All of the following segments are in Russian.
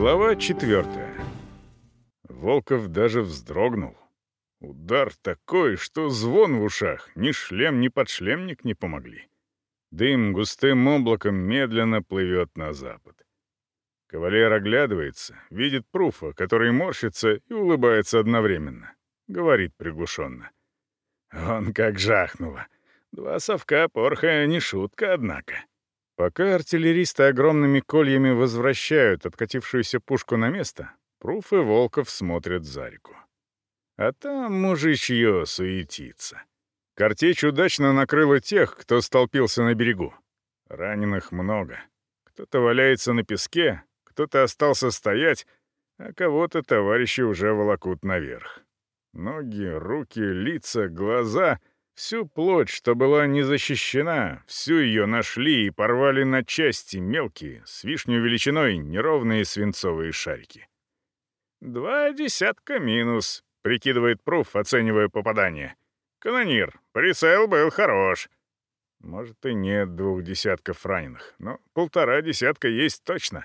Глава четвертая. Волков даже вздрогнул. Удар такой, что звон в ушах, ни шлем, ни подшлемник не помогли. Дым густым облаком медленно плывет на запад. Кавалер оглядывается, видит Пруфа, который морщится и улыбается одновременно. Говорит приглушенно. «Он как жахнуло. Два совка порха не шутка, однако». Пока артиллеристы огромными кольями возвращают откатившуюся пушку на место, Пруф и Волков смотрят за реку. А там мужичье суетится. Картечь удачно накрыла тех, кто столпился на берегу. Раненых много. Кто-то валяется на песке, кто-то остался стоять, а кого-то товарищи уже волокут наверх. Ноги, руки, лица, глаза Всю плоть, что была не защищена, всю ее нашли и порвали на части мелкие, с вишню величиной, неровные свинцовые шарики. «Два десятка минус», — прикидывает Пруф, оценивая попадание. «Канонир, прицел был хорош». Может, и нет двух десятков раненых, но полтора десятка есть точно.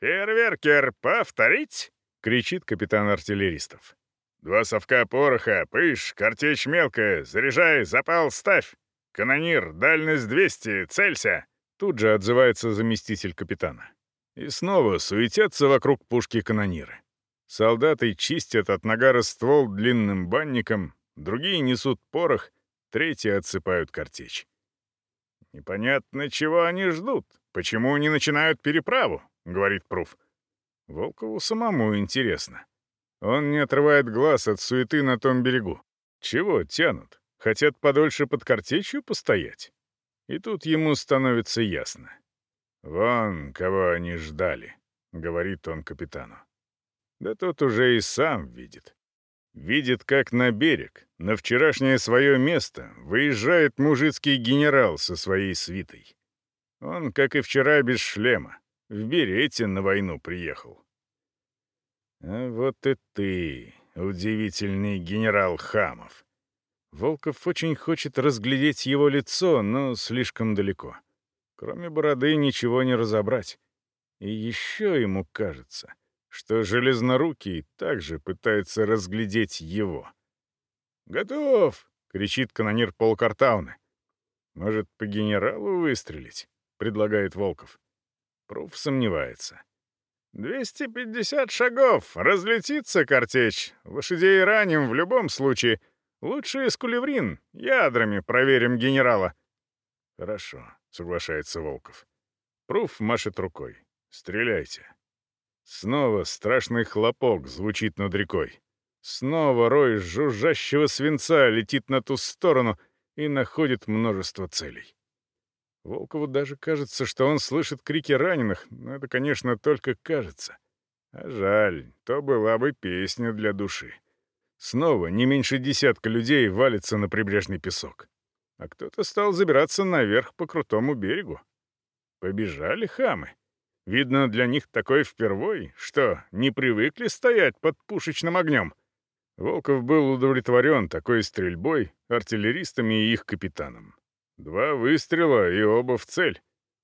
«Фейерверкер, повторить!» — кричит капитан артиллеристов. Два совка пороха, пыш, картечь мелкая, заряжай, запал ставь. Канонир, дальность 200, целься!» Тут же отзывается заместитель капитана. И снова суетятся вокруг пушки канониры. Солдаты чистят от нагара ствол длинным банником, другие несут порох, третьи отсыпают картечь. «Непонятно, чего они ждут, почему не начинают переправу», — говорит Пруф. Волкову самому интересно. Он не отрывает глаз от суеты на том берегу. Чего тянут? Хотят подольше под картечью постоять? И тут ему становится ясно. «Вон, кого они ждали», — говорит он капитану. Да тот уже и сам видит. Видит, как на берег, на вчерашнее свое место, выезжает мужицкий генерал со своей свитой. Он, как и вчера, без шлема, в берете на войну приехал. Э, «Вот и ты, удивительный генерал Хамов!» Волков очень хочет разглядеть его лицо, но слишком далеко. Кроме бороды ничего не разобрать. И еще ему кажется, что Железнорукий также пытается разглядеть его. «Готов!» — кричит канонир полкартауна. «Может, по генералу выстрелить?» — предлагает Волков. Пруф сомневается. Двести пятьдесят шагов! Разлетится картечь! Лошадей раним в любом случае. Лучше из эскулеврин. Ядрами проверим генерала». «Хорошо», — соглашается Волков. Пруф машет рукой. «Стреляйте». Снова страшный хлопок звучит над рекой. Снова рой жужжащего свинца летит на ту сторону и находит множество целей. Волкову даже кажется, что он слышит крики раненых, но это, конечно, только кажется. А жаль, то была бы песня для души. Снова не меньше десятка людей валится на прибрежный песок. А кто-то стал забираться наверх по крутому берегу. Побежали хамы. Видно, для них такой впервой, что не привыкли стоять под пушечным огнем. Волков был удовлетворен такой стрельбой, артиллеристами и их капитаном. Два выстрела и оба в цель.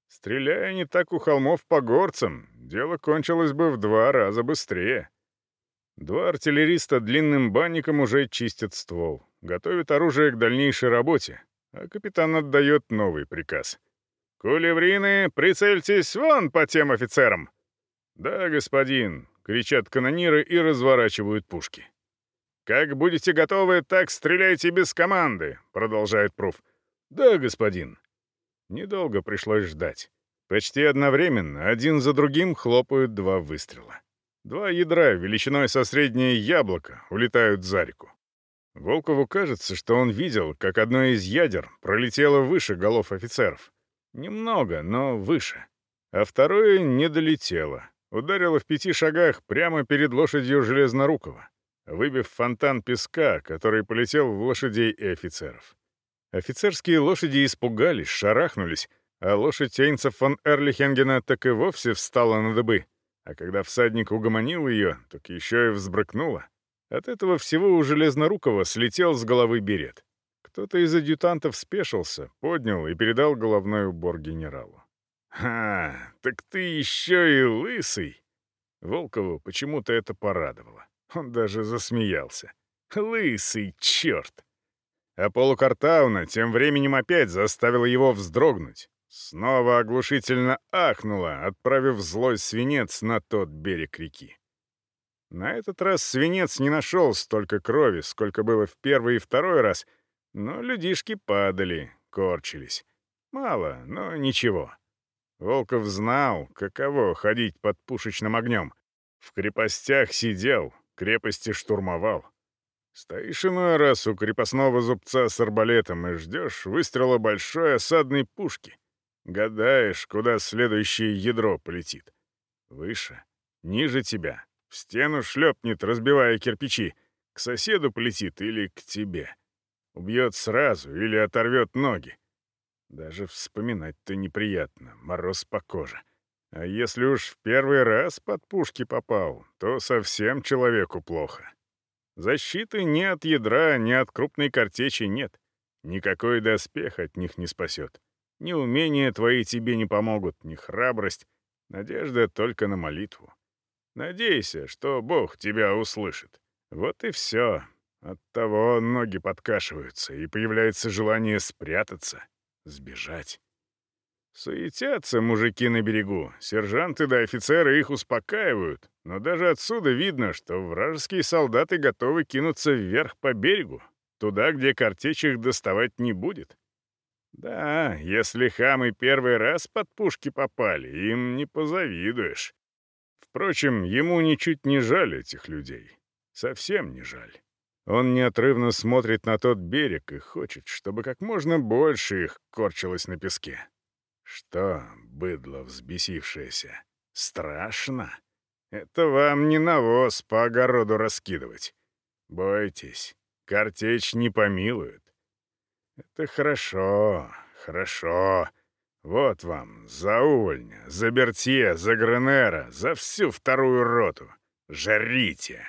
Стреляя не так у холмов по горцам, дело кончилось бы в два раза быстрее. Два артиллериста длинным банником уже чистят ствол, готовят оружие к дальнейшей работе, а капитан отдает новый приказ. «Кулеврины, прицельтесь вон по тем офицерам!» «Да, господин!» — кричат канониры и разворачивают пушки. «Как будете готовы, так стреляйте без команды!» — продолжает Пруф. «Пруф!» «Да, господин». Недолго пришлось ждать. Почти одновременно один за другим хлопают два выстрела. Два ядра величиной со среднее яблоко улетают за реку. Волкову кажется, что он видел, как одно из ядер пролетело выше голов офицеров. Немного, но выше. А второе не долетело. Ударило в пяти шагах прямо перед лошадью Железнорукова, выбив фонтан песка, который полетел в лошадей и офицеров. Офицерские лошади испугались, шарахнулись, а лошадь Эйнца фон Эрлихенгена так и вовсе встала на дыбы. А когда всадник угомонил ее, так еще и взбрыкнула. От этого всего у Железнорукова слетел с головы берет. Кто-то из адъютантов спешился, поднял и передал головной убор генералу. «Ха, так ты еще и лысый!» Волкову почему-то это порадовало. Он даже засмеялся. «Лысый черт!» А полукартауна тем временем опять заставила его вздрогнуть. Снова оглушительно ахнула, отправив злой свинец на тот берег реки. На этот раз свинец не нашел столько крови, сколько было в первый и второй раз, но людишки падали, корчились. Мало, но ничего. Волков знал, каково Стоишь Старейшина Расукрипа снова зубца с арбалетом и ждешь выстрела большой осадной пушки. Гадаешь, куда следующее ядро полетит. Выше, ниже тебя. В стену шлепнет, разбивая кирпичи. К соседу полетит или к тебе. Убьет сразу или оторвет ноги. Даже вспоминать-то неприятно, мороз по коже. А если уж в первый раз под пушки попал, то совсем человеку плохо. Защиты ни от ядра, ни от крупной картечи нет. Никакой доспех от них не спасет. Ни умения твои тебе не помогут, ни храбрость. Надежда только на молитву. Надейся, что Бог тебя услышит. Вот и все. Оттого ноги подкашиваются, и появляется желание спрятаться, сбежать. Суетятся мужики на берегу, сержанты да офицеры их успокаивают, но даже отсюда видно, что вражеские солдаты готовы кинуться вверх по берегу, туда, где картечь их доставать не будет. Да, если хамы первый раз под пушки попали, им не позавидуешь. Впрочем, ему ничуть не жаль этих людей. Совсем не жаль. Он неотрывно смотрит на тот берег и хочет, чтобы как можно больше их корчилось на песке. Что, быдло взбесившееся, страшно? Это вам не навоз по огороду раскидывать. Бойтесь, картечь не помилует. Это хорошо, хорошо. Вот вам за Увольня, за Бертье, за Гренера, за всю вторую роту. Жарите!»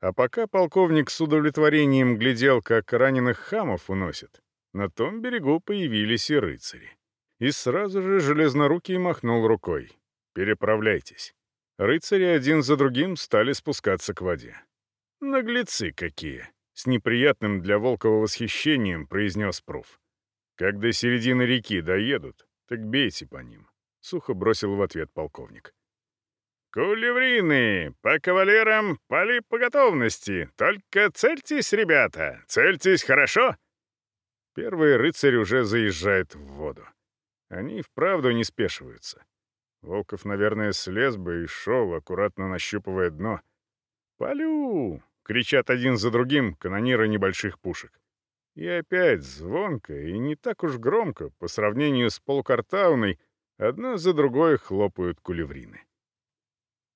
А пока полковник с удовлетворением глядел, как раненых хамов уносят, на том берегу появились и рыцари. И сразу же железнорукий махнул рукой. «Переправляйтесь». Рыцари один за другим стали спускаться к воде. «Наглецы какие!» — с неприятным для Волкова восхищением произнес Пруф. «Как до середины реки доедут, так бейте по ним», — сухо бросил в ответ полковник. «Кулеврины! По кавалерам пали по готовности! Только цельтесь, ребята! Цельтесь хорошо!» Первый рыцарь уже заезжает в воду. Они вправду не спешиваются. Волков, наверное, слез бы и шел, аккуратно нащупывая дно. «Полю!» — кричат один за другим канониры небольших пушек. И опять звонко и не так уж громко, по сравнению с полукартауной, одна за другой хлопают кулеврины.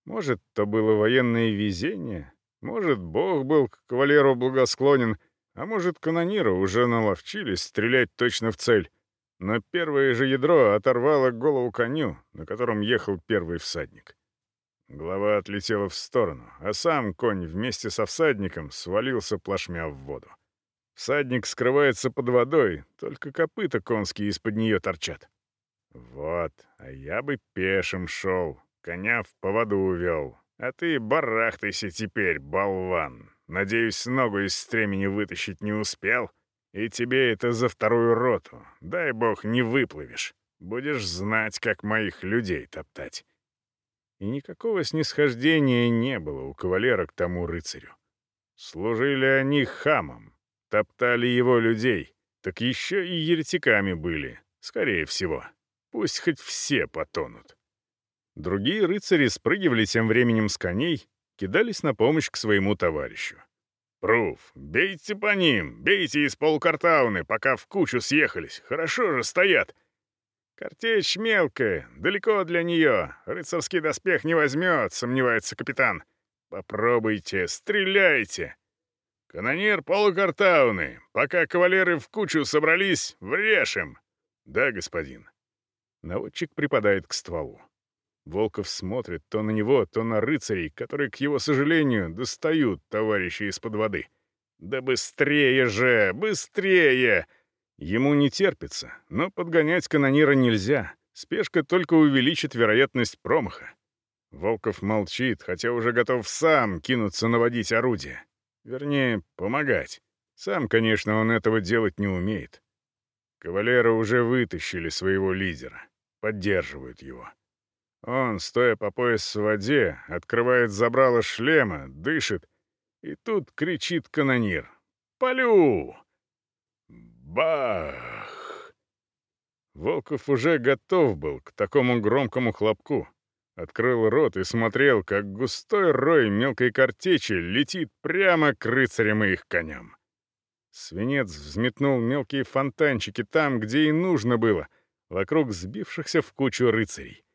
Может, то было военное везение, может, Бог был к кавалеру благосклонен, а может, канониры уже наловчились стрелять точно в цель. Но первое же ядро оторвало голову коню, на котором ехал первый всадник. Голова отлетела в сторону, а сам конь вместе со всадником свалился плашмя в воду. Всадник скрывается под водой, только копыта конские из-под нее торчат. Вот, а я бы пешим шел, коня в поводу увел. А ты барахтайся теперь, болван. Надеюсь, ногу из стремени вытащить не успел?» И тебе это за вторую роту. Дай бог, не выплывешь. Будешь знать, как моих людей топтать». И никакого снисхождения не было у кавалера к тому рыцарю. Служили они хамом, топтали его людей, так еще и еретиками были, скорее всего. Пусть хоть все потонут. Другие рыцари спрыгивали тем временем с коней, кидались на помощь к своему товарищу. Пруф, бейте по ним, бейте из полкартауны, пока в кучу съехались. Хорошо же стоят. Картечь мелкая, далеко для нее. Рыцарский доспех не возьмет, сомневается капитан. Попробуйте, стреляйте. Канонир полукартауны, пока кавалеры в кучу собрались, врежем. Да, господин. Наводчик припадает к стволу. Волков смотрит то на него, то на рыцарей, которые, к его сожалению, достают товарища из-под воды. «Да быстрее же! Быстрее!» Ему не терпится, но подгонять канонира нельзя. Спешка только увеличит вероятность промаха. Волков молчит, хотя уже готов сам кинуться наводить орудие. Вернее, помогать. Сам, конечно, он этого делать не умеет. Кавалеры уже вытащили своего лидера. Поддерживают его. Он, стоя по пояс в воде, открывает забрало шлема, дышит, и тут кричит канонир. «Полю!» Бах! Волков уже готов был к такому громкому хлопку. Открыл рот и смотрел, как густой рой мелкой картечи летит прямо к рыцарям и их коням. Свинец взметнул мелкие фонтанчики там, где и нужно было, вокруг сбившихся в кучу рыцарей.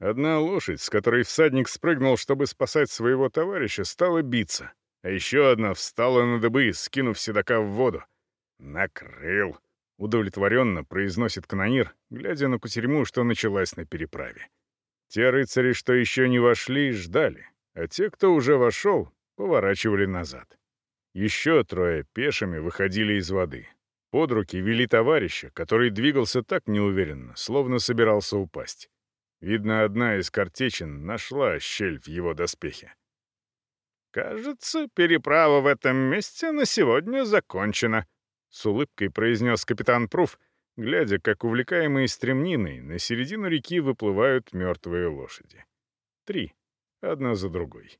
Одна лошадь, с которой всадник спрыгнул, чтобы спасать своего товарища, стала биться, а еще одна встала на дыбы, скинув седока в воду. «Накрыл!» — удовлетворенно произносит канонир, глядя на кутерьму, что началась на переправе. Те рыцари, что еще не вошли, ждали, а те, кто уже вошел, поворачивали назад. Еще трое пешими выходили из воды. Под руки вели товарища, который двигался так неуверенно, словно собирался упасть. Видно, одна из картечин нашла щель в его доспехе. «Кажется, переправа в этом месте на сегодня закончена», — с улыбкой произнес капитан Пруф, глядя, как увлекаемые стремниной на середину реки выплывают мертвые лошади. Три, одна за другой.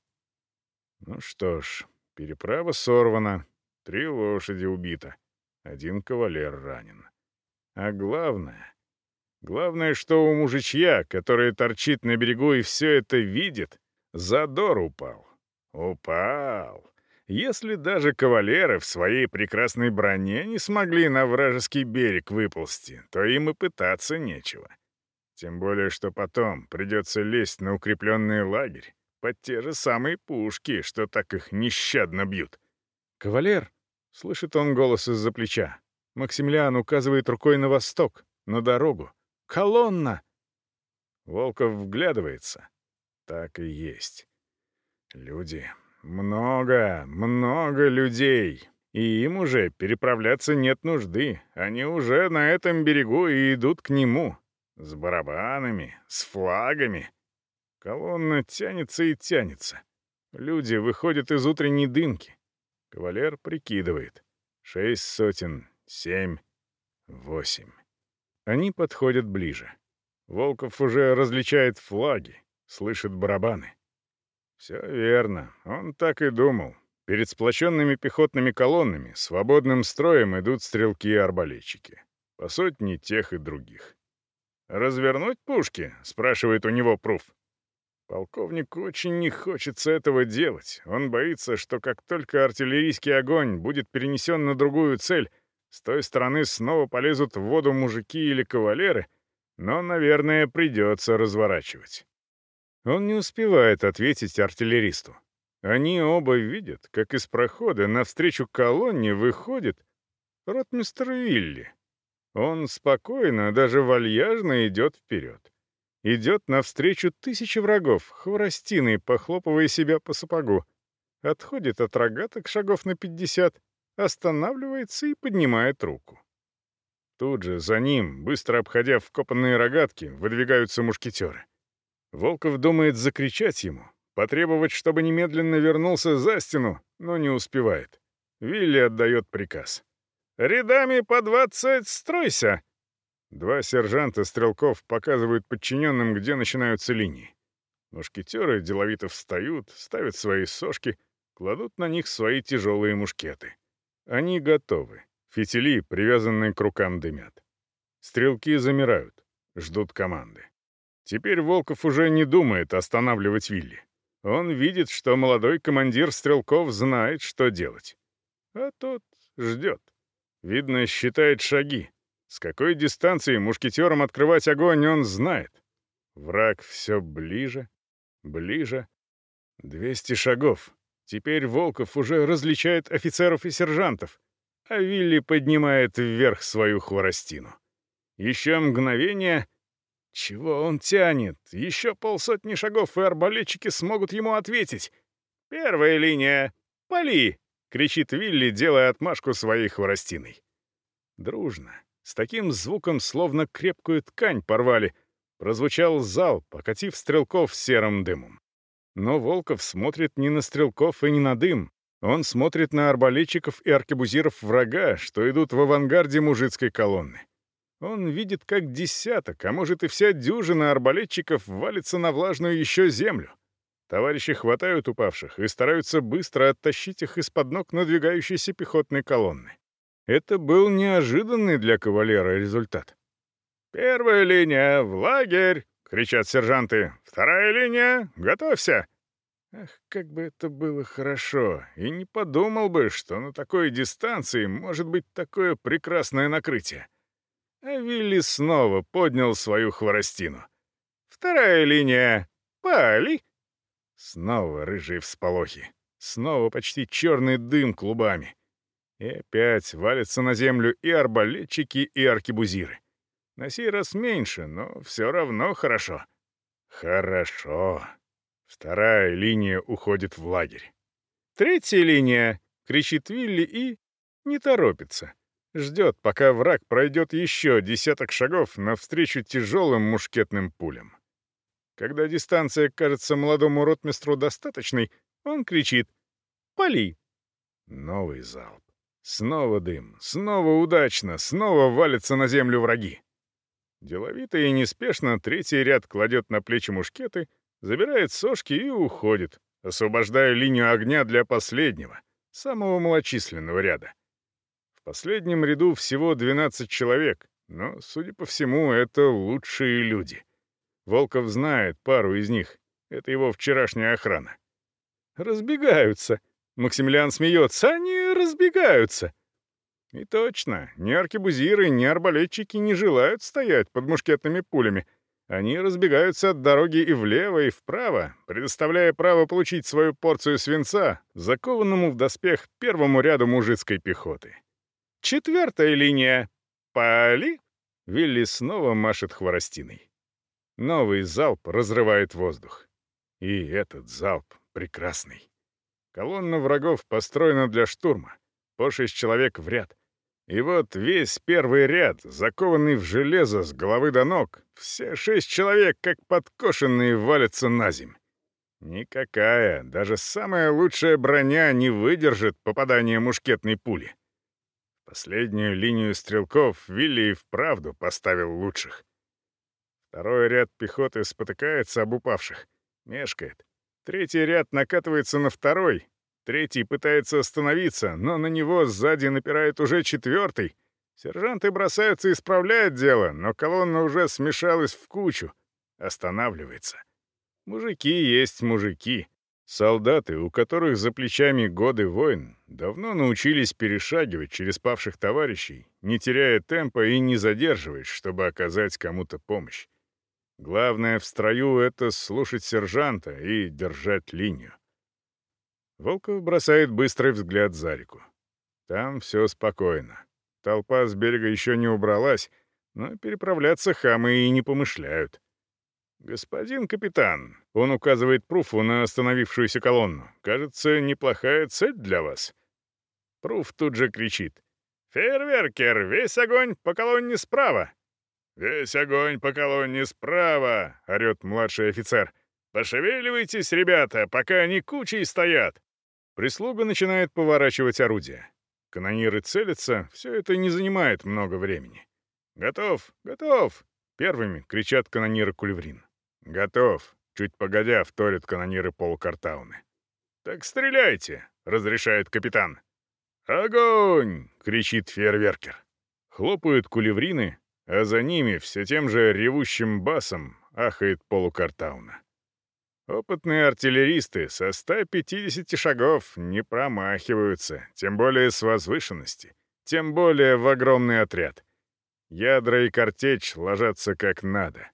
Ну что ж, переправа сорвана, три лошади убито, один кавалер ранен. А главное... Главное, что у мужичья, который торчит на берегу и все это видит, задор упал. Упал. Если даже кавалеры в своей прекрасной броне не смогли на вражеский берег выползти, то им и пытаться нечего. Тем более, что потом придется лезть на укрепленный лагерь под те же самые пушки, что так их нещадно бьют. «Кавалер!» — слышит он голос из-за плеча. Максимилиан указывает рукой на восток, на дорогу колонна!» Волков вглядывается. Так и есть. Люди. Много, много людей. И им уже переправляться нет нужды. Они уже на этом берегу и идут к нему. С барабанами, с флагами. Колонна тянется и тянется. Люди выходят из утренней дымки. Кавалер прикидывает. Шесть сотен, семь, восемь. Они подходят ближе. Волков уже различает флаги, слышит барабаны. Все верно, он так и думал. Перед сплоченными пехотными колоннами свободным строем идут стрелки и арбалетчики. По сотни тех и других. «Развернуть пушки?» — спрашивает у него Пруф. Полковнику очень не хочется этого делать. Он боится, что как только артиллерийский огонь будет перенесен на другую цель, с той стороны снова полезут в воду мужики или кавалеры, но, наверное, придется разворачивать. Он не успевает ответить артиллеристу. Они оба видят, как из прохода навстречу колонне выходит ротмистр Вилли. Он спокойно, даже вальяжно идет вперед. Идет навстречу тысячи врагов, хворостиной, похлопывая себя по сапогу. Отходит от рогаток шагов на пятьдесят — останавливается и поднимает руку. Тут же за ним, быстро обходя вкопанные рогатки, выдвигаются мушкетеры. Волков думает закричать ему, потребовать, чтобы немедленно вернулся за стену, но не успевает. Вилли отдает приказ. «Рядами по двадцать стройся!» Два сержанта стрелков показывают подчиненным, где начинаются линии. Мушкетеры деловито встают, ставят свои сошки, кладут на них свои тяжелые мушкеты. Они готовы. Фитили, привязанные к рукам, дымят. Стрелки замирают, ждут команды. Теперь Волков уже не думает останавливать Вилли. Он видит, что молодой командир стрелков знает, что делать. А тот ждет. Видно, считает шаги. С какой дистанции мушкетерам открывать огонь, он знает. Враг все ближе, ближе. Двести шагов. Теперь Волков уже различает офицеров и сержантов, а Вилли поднимает вверх свою хворостину. Еще мгновение... Чего он тянет? Еще полсотни шагов, и арбалетчики смогут ему ответить. «Первая линия! Пали!» — кричит Вилли, делая отмашку своей хворостиной. Дружно, с таким звуком, словно крепкую ткань порвали, прозвучал зал, покатив стрелков серым дымом. Но Волков смотрит не на стрелков и не на дым. Он смотрит на арбалетчиков и аркебузиров врага, что идут в авангарде мужицкой колонны. Он видит, как десяток, а может и вся дюжина арбалетчиков валится на влажную еще землю. Товарищи хватают упавших и стараются быстро оттащить их из-под ног надвигающейся пехотной колонны. Это был неожиданный для кавалера результат. «Первая линия, в лагерь!» кричат сержанты. «Вторая линия! Готовься!» Ах, как бы это было хорошо! И не подумал бы, что на такой дистанции может быть такое прекрасное накрытие. А Вилли снова поднял свою хворостину. «Вторая линия! Пали!» Снова рыжие всполохи. Снова почти черный дым клубами. И опять валятся на землю и арбалетчики, и аркебузиры. На сей раз меньше, но все равно хорошо. Хорошо. Вторая линия уходит в лагерь. Третья линия, кричит Вилли и не торопится. Ждет, пока враг пройдет еще десяток шагов навстречу тяжелым мушкетным пулям. Когда дистанция кажется молодому ротмистру достаточной, он кричит «Пали!». Новый залп. Снова дым, снова удачно, снова валятся на землю враги. Деловито и неспешно третий ряд кладет на плечи мушкеты, забирает сошки и уходит, освобождая линию огня для последнего, самого малочисленного ряда. В последнем ряду всего 12 человек, но, судя по всему, это лучшие люди. Волков знает пару из них, это его вчерашняя охрана. «Разбегаются!» Максимилиан смеется. «Они разбегаются!» И точно, ни аркебузиры, ни арбалетчики не желают стоять под мушкетными пулями. Они разбегаются от дороги и влево, и вправо, предоставляя право получить свою порцию свинца, закованному в доспех первому ряду мужицкой пехоты. Четвертая линия. Пали! Вилли снова машет хворостиной. Новый залп разрывает воздух. И этот залп прекрасный. Колонна врагов построена для штурма. По шесть человек в ряд. И вот весь первый ряд, закованный в железо с головы до ног, все шесть человек, как подкошенные, валятся на земь. Никакая, даже самая лучшая броня не выдержит попадания мушкетной пули. Последнюю линию стрелков Вилли и вправду поставил лучших. Второй ряд пехоты спотыкается об упавших, мешкает. Третий ряд накатывается на второй, Третий пытается остановиться, но на него сзади напирает уже четвертый. Сержанты бросаются исправлять дело, но колонна уже смешалась в кучу. Останавливается. Мужики есть мужики. Солдаты, у которых за плечами годы войн, давно научились перешагивать через павших товарищей, не теряя темпа и не задерживаясь, чтобы оказать кому-то помощь. Главное в строю — это слушать сержанта и держать линию. Волков бросает быстрый взгляд за реку. Там все спокойно. Толпа с берега еще не убралась, но переправляться хамы и не помышляют. «Господин капитан», — он указывает Пруфу на остановившуюся колонну, — «кажется, неплохая цель для вас». Пруф тут же кричит. «Фейерверкер, весь огонь по колонне справа!» «Весь огонь по колонне справа!» — орёт младший офицер. «Пошевеливайтесь, ребята, пока они кучей стоят!» Прислуга начинает поворачивать орудия. Канониры целятся, все это не занимает много времени. «Готов! Готов!» — первыми кричат канониры Кульврин. «Готов!» — чуть погодя вторят канониры полукартауны. «Так стреляйте!» — разрешает капитан. «Огонь!» — кричит фейерверкер. Хлопают кулеврины, а за ними все тем же ревущим басом ахает полукартауна. Опытные артиллеристы со 150 шагов не промахиваются, тем более с возвышенности, тем более в огромный отряд. Ядра и картечь ложатся как надо.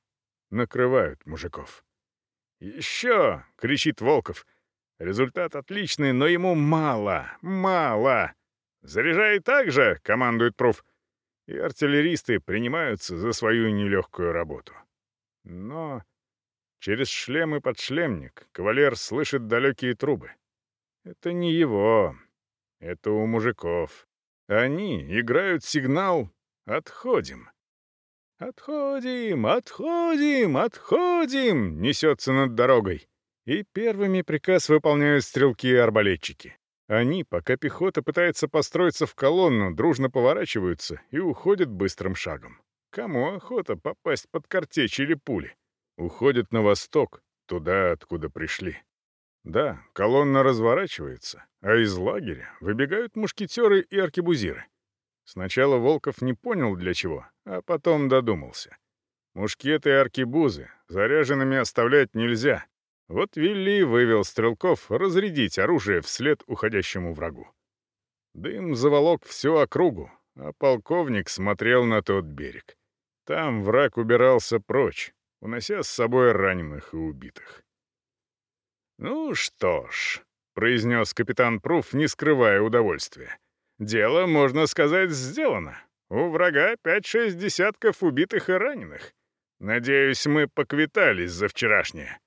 Накрывают мужиков. «Еще!» — кричит Волков. Результат отличный, но ему мало, мало. «Заряжай так же!» — командует Пруф. И артиллеристы принимаются за свою нелегкую работу. Но... Через шлем шлемы подшлемник кавалер слышит далекие трубы. Это не его. Это у мужиков. Они играют сигнал «Отходим». «Отходим! Отходим! Отходим!» — несется над дорогой. И первыми приказ выполняют стрелки и арбалетчики. Они, пока пехота пытается построиться в колонну, дружно поворачиваются и уходят быстрым шагом. Кому охота попасть под картечь или пули? Уходят на восток, туда, откуда пришли. Да, колонна разворачивается, а из лагеря выбегают мушкетеры и аркебузиры. Сначала Волков не понял для чего, а потом додумался. Мушкеты и аркебузы заряженными оставлять нельзя. Вот Вилли вывел стрелков разрядить оружие вслед уходящему врагу. Дым заволок всю округу, а полковник смотрел на тот берег. Там враг убирался прочь, унося с собой раненых и убитых. «Ну что ж», — произнес капитан Пруф, не скрывая удовольствия, «дело, можно сказать, сделано. У врага пять-шесть десятков убитых и раненых. Надеюсь, мы поквитались за вчерашнее».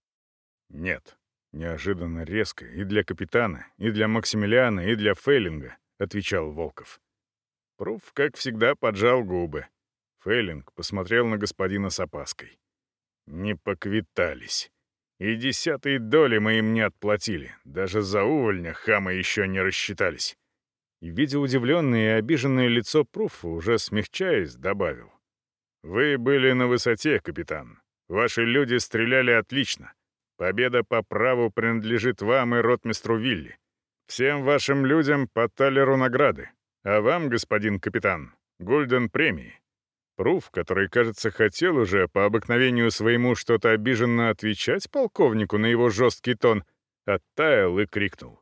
«Нет», — неожиданно резко и для капитана, и для Максимилиана, и для Фейлинга, — отвечал Волков. Пруф, как всегда, поджал губы. Фейлинг посмотрел на господина с опаской не поквитались. И десятой доли мы им не отплатили. Даже за увольня хама еще не рассчитались. И, видя удивленное и обиженное лицо Пруфа, уже смягчаясь, добавил. «Вы были на высоте, капитан. Ваши люди стреляли отлично. Победа по праву принадлежит вам и ротмистру Вилли. Всем вашим людям по талеру награды. А вам, господин капитан, Гульден премии. Пруф, который, кажется, хотел уже по обыкновению своему что-то обиженно отвечать полковнику на его жесткий тон, оттаял и крикнул.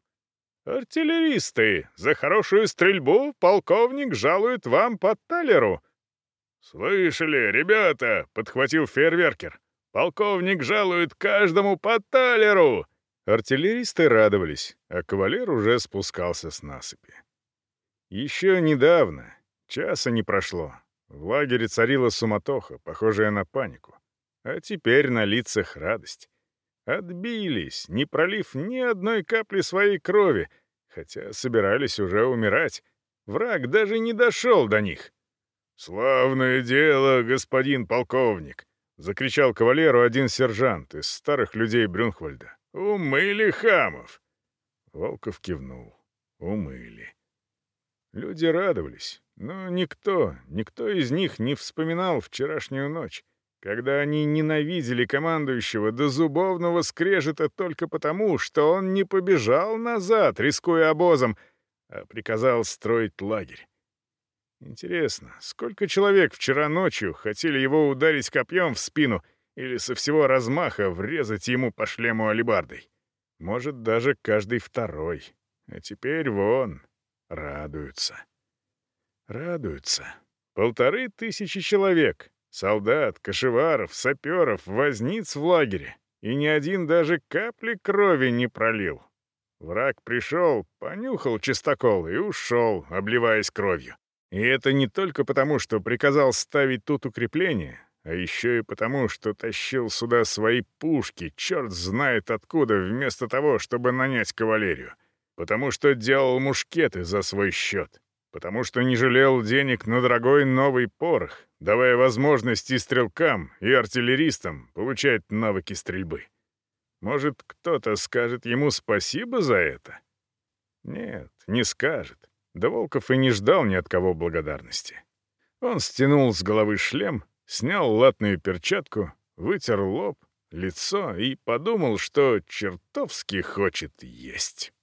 «Артиллеристы! За хорошую стрельбу полковник жалует вам по талеру!» «Слышали, ребята!» — подхватил фейерверкер. «Полковник жалует каждому по талеру!» Артиллеристы радовались, а кавалер уже спускался с насыпи. Еще недавно, часа не прошло, в лагере царила суматоха, похожая на панику. А теперь на лицах радость. Отбились, не пролив ни одной капли своей крови, хотя собирались уже умирать. Враг даже не дошел до них. «Славное дело, господин полковник!» — закричал кавалеру один сержант из старых людей Брюнхвальда. «Умыли хамов!» Волков кивнул. «Умыли». Люди радовались. Но ну, никто, никто из них не вспоминал вчерашнюю ночь, когда они ненавидели командующего до зубовного скрежета только потому, что он не побежал назад, рискуя обозом, а приказал строить лагерь. Интересно, сколько человек вчера ночью хотели его ударить копьем в спину или со всего размаха врезать ему по шлему алебардой? Может, даже каждый второй. А теперь вон, радуются. Радуются. Полторы тысячи человек. Солдат, кошеваров, саперов, возниц в лагере. И ни один даже капли крови не пролил. Враг пришел, понюхал чистокол и ушел, обливаясь кровью. И это не только потому, что приказал ставить тут укрепление, а еще и потому, что тащил сюда свои пушки, черт знает откуда, вместо того, чтобы нанять кавалерию. Потому что делал мушкеты за свой счет потому что не жалел денег на дорогой новый порох, давая возможность и стрелкам, и артиллеристам получать навыки стрельбы. Может, кто-то скажет ему спасибо за это? Нет, не скажет. Да Волков и не ждал ни от кого благодарности. Он стянул с головы шлем, снял латную перчатку, вытер лоб, лицо и подумал, что чертовски хочет есть.